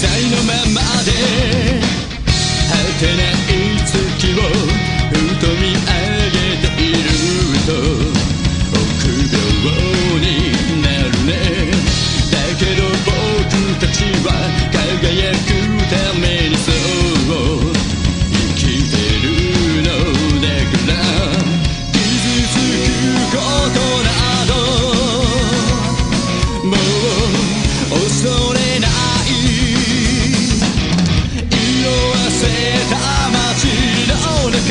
中置き去りのまま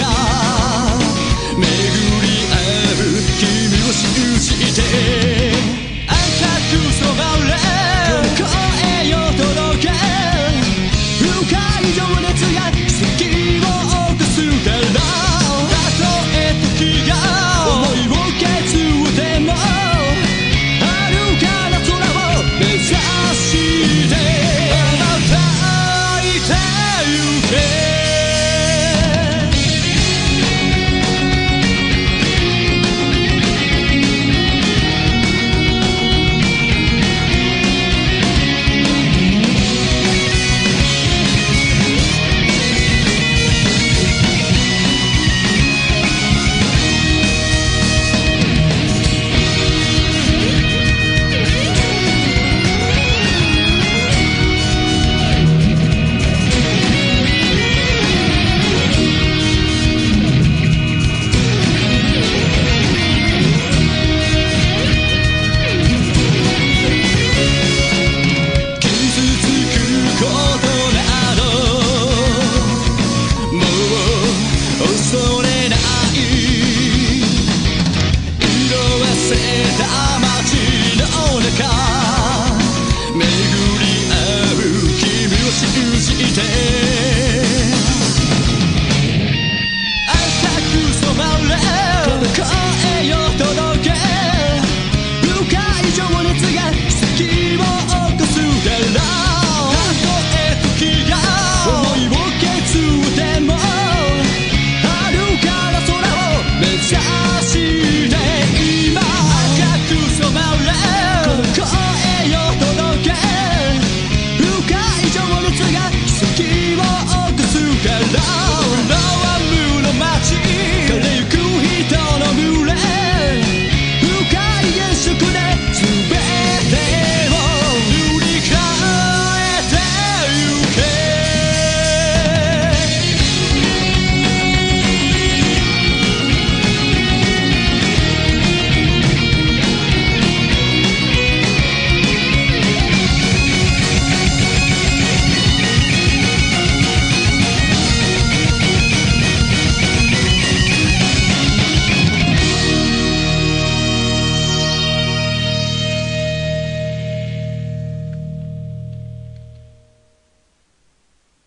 God. て。赤く染まれ声よ届け。無解情熱が奇跡を起こすだろうたとえ時が思いを削っても春から空を目指して今。赤く染まれ。